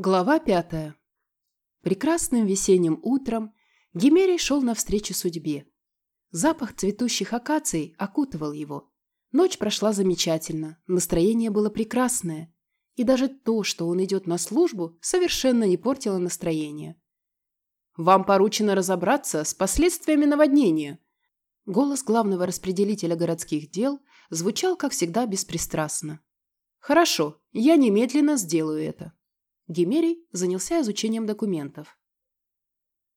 Глава пятая. Прекрасным весенним утром Гимерий шел навстречу судьбе. Запах цветущих акаций окутывал его. Ночь прошла замечательно, настроение было прекрасное. И даже то, что он идет на службу, совершенно не портило настроение. «Вам поручено разобраться с последствиями наводнения». Голос главного распределителя городских дел звучал, как всегда, беспристрастно. «Хорошо, я немедленно сделаю это». Гемерий занялся изучением документов.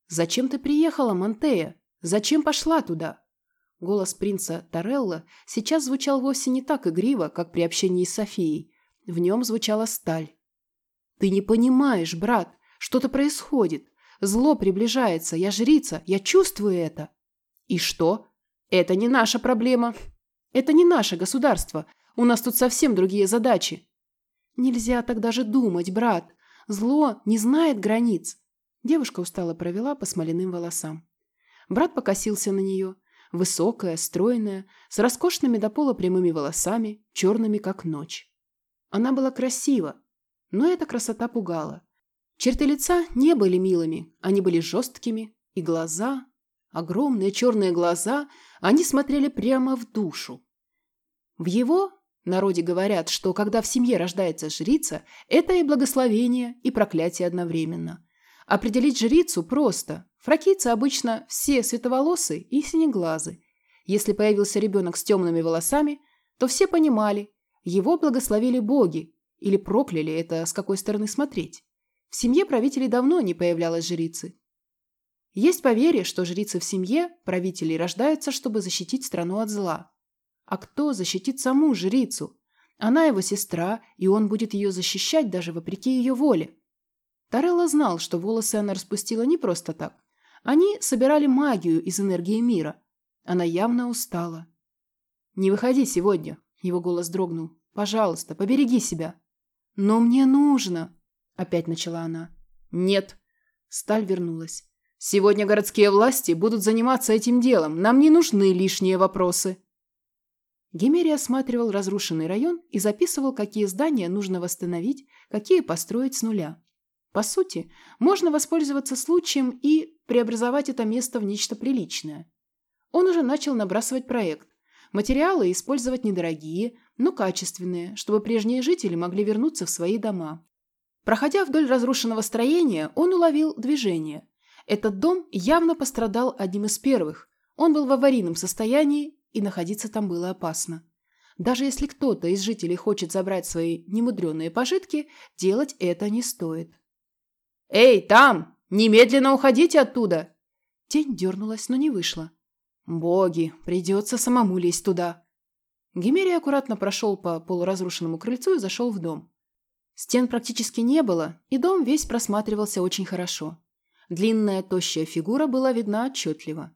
«Зачем ты приехала, Монтея? Зачем пошла туда?» Голос принца Торелла сейчас звучал вовсе не так игриво, как при общении с Софией. В нем звучала сталь. «Ты не понимаешь, брат, что-то происходит. Зло приближается, я жрица, я чувствую это». «И что? Это не наша проблема. Это не наше государство. У нас тут совсем другие задачи». «Нельзя так даже думать, брат. Зло не знает границ. Девушка устало провела по смоляным волосам. Брат покосился на нее. Высокая, стройная, с роскошными до пола прямыми волосами, черными как ночь. Она была красива, но эта красота пугала. Черты лица не были милыми, они были жесткими, и глаза, огромные черные глаза, они смотрели прямо в душу. В его народе говорят, что когда в семье рождается жрица, это и благословение, и проклятие одновременно. Определить жрицу просто. Фракийцы обычно все световолосы и синеглазы. Если появился ребенок с темными волосами, то все понимали, его благословили боги, или прокляли это с какой стороны смотреть. В семье правителей давно не появлялась жрицы. Есть поверье, что жрицы в семье правителей рождаются, чтобы защитить страну от зла. А кто защитит саму жрицу? Она его сестра, и он будет ее защищать даже вопреки ее воле. Тарелла знал, что волосы она распустила не просто так. Они собирали магию из энергии мира. Она явно устала. «Не выходи сегодня», — его голос дрогнул. «Пожалуйста, побереги себя». «Но мне нужно», — опять начала она. «Нет». Сталь вернулась. «Сегодня городские власти будут заниматься этим делом. Нам не нужны лишние вопросы». Гемерий осматривал разрушенный район и записывал, какие здания нужно восстановить, какие построить с нуля. По сути, можно воспользоваться случаем и преобразовать это место в нечто приличное. Он уже начал набрасывать проект. Материалы использовать недорогие, но качественные, чтобы прежние жители могли вернуться в свои дома. Проходя вдоль разрушенного строения, он уловил движение. Этот дом явно пострадал одним из первых. Он был в аварийном состоянии и находиться там было опасно. Даже если кто-то из жителей хочет забрать свои немудреные пожитки, делать это не стоит. «Эй, там! Немедленно уходите оттуда!» Тень дернулась, но не вышла. «Боги, придется самому лезть туда!» Гимерий аккуратно прошел по полуразрушенному крыльцу и зашел в дом. Стен практически не было, и дом весь просматривался очень хорошо. Длинная, тощая фигура была видна отчетливо.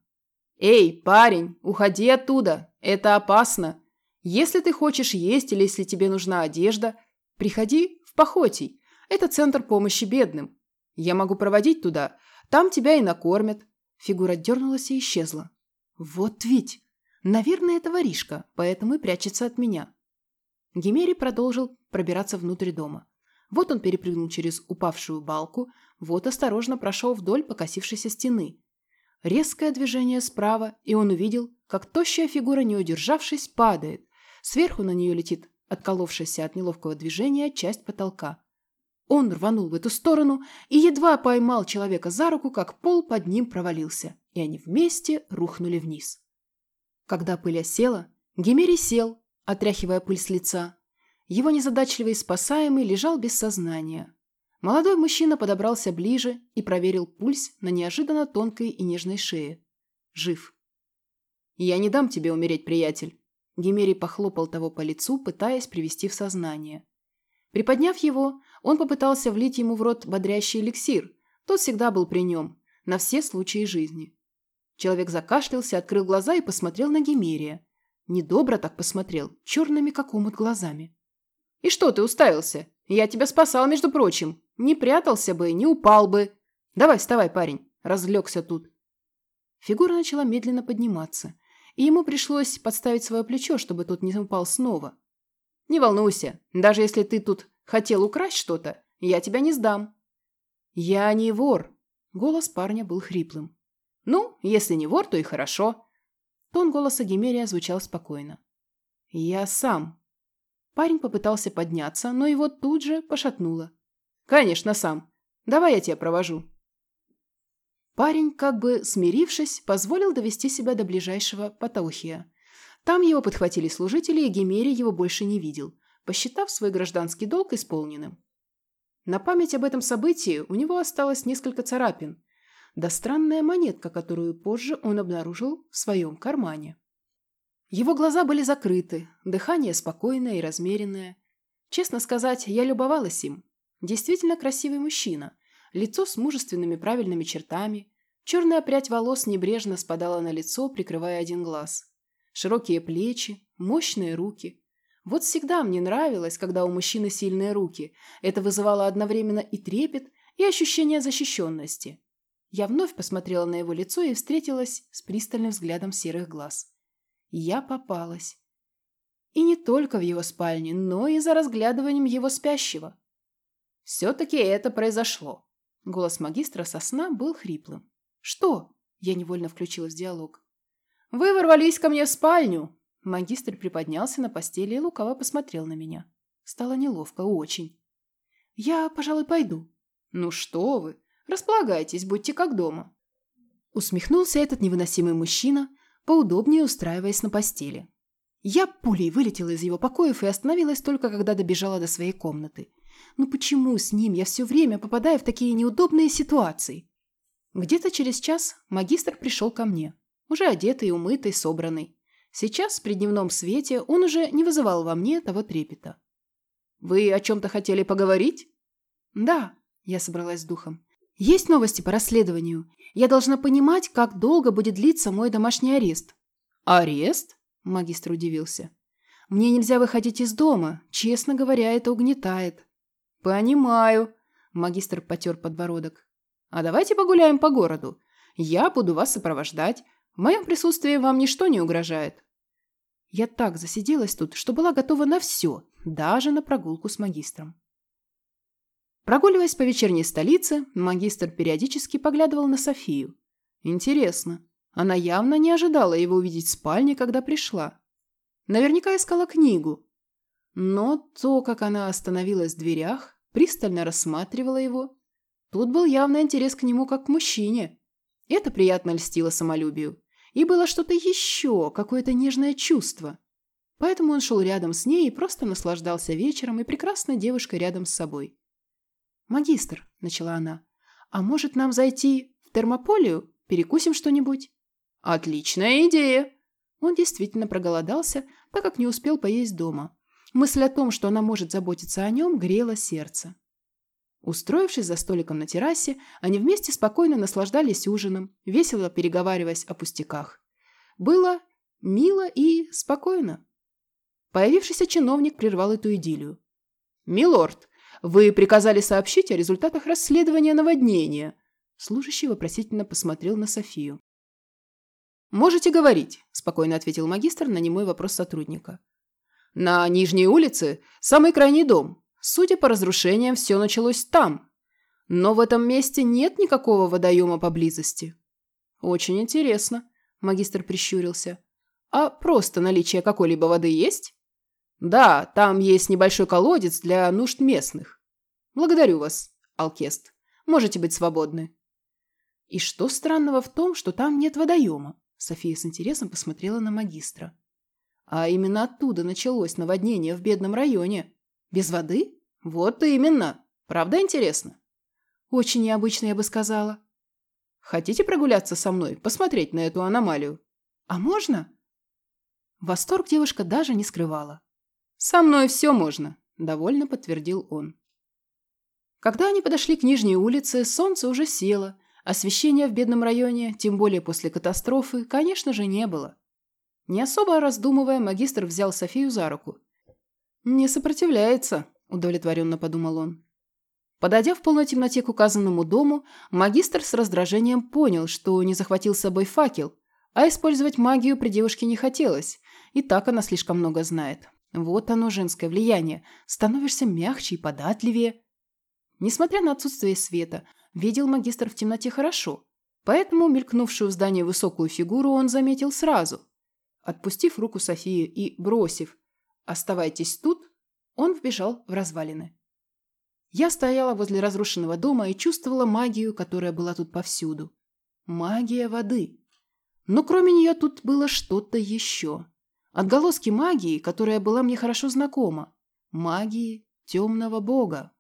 «Эй, парень, уходи оттуда! Это опасно! Если ты хочешь есть или если тебе нужна одежда, приходи в Похотий. Это центр помощи бедным. Я могу проводить туда. Там тебя и накормят». Фигура дернулась и исчезла. «Вот ведь! Наверное, это воришка, поэтому и прячется от меня». Гимерий продолжил пробираться внутрь дома. Вот он перепрыгнул через упавшую балку, вот осторожно прошел вдоль покосившейся стены. Резкое движение справа, и он увидел, как тощая фигура, не удержавшись, падает. Сверху на нее летит отколовшаяся от неловкого движения часть потолка. Он рванул в эту сторону и едва поймал человека за руку, как пол под ним провалился, и они вместе рухнули вниз. Когда пыль осела, Гемерий сел, отряхивая пыль с лица. Его незадачливый спасаемый лежал без сознания. Молодой мужчина подобрался ближе и проверил пульс на неожиданно тонкой и нежной шее. Жив. «Я не дам тебе умереть, приятель!» Гимерий похлопал того по лицу, пытаясь привести в сознание. Приподняв его, он попытался влить ему в рот бодрящий эликсир. Тот всегда был при нем, на все случаи жизни. Человек закашлялся, открыл глаза и посмотрел на Гимерия. Недобро так посмотрел, черными как омут глазами. «И что ты уставился? Я тебя спасал, между прочим!» Не прятался бы, не упал бы. Давай, вставай, парень. Разлегся тут. Фигура начала медленно подниматься, и ему пришлось подставить свое плечо, чтобы тот не упал снова. Не волнуйся, даже если ты тут хотел украсть что-то, Я тебя не сдам». «Я не вор». Голос парня был хриплым. «Ну, если не вор, то и хорошо». Тон голоса Гимерия звучал спокойно. «Я сам». Парень попытался подняться, но его тут же пошатнуло. «Конечно, сам. Давай я тебя провожу». Парень, как бы смирившись, позволил довести себя до ближайшего Патаухия. Там его подхватили служители, и Гемерий его больше не видел, посчитав свой гражданский долг исполненным. На память об этом событии у него осталось несколько царапин, да странная монетка, которую позже он обнаружил в своем кармане. Его глаза были закрыты, дыхание спокойное и размеренное. Честно сказать, я любовалась им. Действительно красивый мужчина – лицо с мужественными правильными чертами, черная прядь волос небрежно спадала на лицо, прикрывая один глаз. Широкие плечи, мощные руки. Вот всегда мне нравилось, когда у мужчины сильные руки. Это вызывало одновременно и трепет, и ощущение защищенности. Я вновь посмотрела на его лицо и встретилась с пристальным взглядом серых глаз. Я попалась. И не только в его спальне, но и за разглядыванием его спящего. Все-таки это произошло. Голос магистра со сна был хриплым. «Что?» – я невольно включилась в диалог. «Вы ворвались ко мне в спальню!» Магистр приподнялся на постели и лукаво посмотрел на меня. Стало неловко, очень. «Я, пожалуй, пойду». «Ну что вы! Располагайтесь, будьте как дома!» Усмехнулся этот невыносимый мужчина, поудобнее устраиваясь на постели. Я пулей вылетела из его покоев и остановилась только, когда добежала до своей комнаты. Ну почему с ним я все время попадаю в такие неудобные ситуации? Где-то через час магистр пришел ко мне, уже одетый, умытый, собранный. Сейчас, при дневном свете, он уже не вызывал во мне того трепета. «Вы о чем-то хотели поговорить?» «Да», – я собралась с духом. «Есть новости по расследованию. Я должна понимать, как долго будет длиться мой домашний арест». «Арест?» – магистр удивился. «Мне нельзя выходить из дома. Честно говоря, это угнетает. «Понимаю», – магистр потер подбородок. «А давайте погуляем по городу. Я буду вас сопровождать. В моем присутствии вам ничто не угрожает». Я так засиделась тут, что была готова на все, даже на прогулку с магистром. Прогуливаясь по вечерней столице, магистр периодически поглядывал на Софию. Интересно, она явно не ожидала его увидеть в спальне, когда пришла. Наверняка искала книгу. Но то, как она остановилась в дверях, пристально рассматривала его. Тут был явный интерес к нему как к мужчине. Это приятно льстило самолюбию. И было что-то еще, какое-то нежное чувство. Поэтому он шел рядом с ней и просто наслаждался вечером и прекрасной девушкой рядом с собой. «Магистр», – начала она, – «а может нам зайти в термополию? Перекусим что-нибудь?» «Отличная идея!» Он действительно проголодался, так как не успел поесть дома. Мысль о том, что она может заботиться о нем, грела сердце. Устроившись за столиком на террасе, они вместе спокойно наслаждались ужином, весело переговариваясь о пустяках. Было мило и спокойно. Появившийся чиновник прервал эту идиллию. «Милорд, вы приказали сообщить о результатах расследования наводнения?» Служащий вопросительно посмотрел на Софию. «Можете говорить», – спокойно ответил магистр на немой вопрос сотрудника. На Нижней улице самый крайний дом. Судя по разрушениям, все началось там. Но в этом месте нет никакого водоема поблизости. Очень интересно, магистр прищурился. А просто наличие какой-либо воды есть? Да, там есть небольшой колодец для нужд местных. Благодарю вас, Алкест. Можете быть свободны. И что странного в том, что там нет водоема? София с интересом посмотрела на магистра. А именно оттуда началось наводнение в бедном районе. Без воды? Вот именно. Правда интересно? Очень необычно, я бы сказала. Хотите прогуляться со мной, посмотреть на эту аномалию? А можно? Восторг девушка даже не скрывала. «Со мной все можно», – довольно подтвердил он. Когда они подошли к Нижней улице, солнце уже село, освещения в бедном районе, тем более после катастрофы, конечно же, не было. Не особо раздумывая, магистр взял Софию за руку. «Не сопротивляется», – удовлетворенно подумал он. Подойдя в полной темноте к указанному дому, магистр с раздражением понял, что не захватил с собой факел, а использовать магию при девушке не хотелось, и так она слишком много знает. Вот оно, женское влияние. Становишься мягче и податливее. Несмотря на отсутствие света, видел магистр в темноте хорошо, поэтому мелькнувшую в здании высокую фигуру он заметил сразу. Отпустив руку Софии и бросив «Оставайтесь тут», он вбежал в развалины. Я стояла возле разрушенного дома и чувствовала магию, которая была тут повсюду. Магия воды. Но кроме нее тут было что-то еще. Отголоски магии, которая была мне хорошо знакома. Магии темного бога.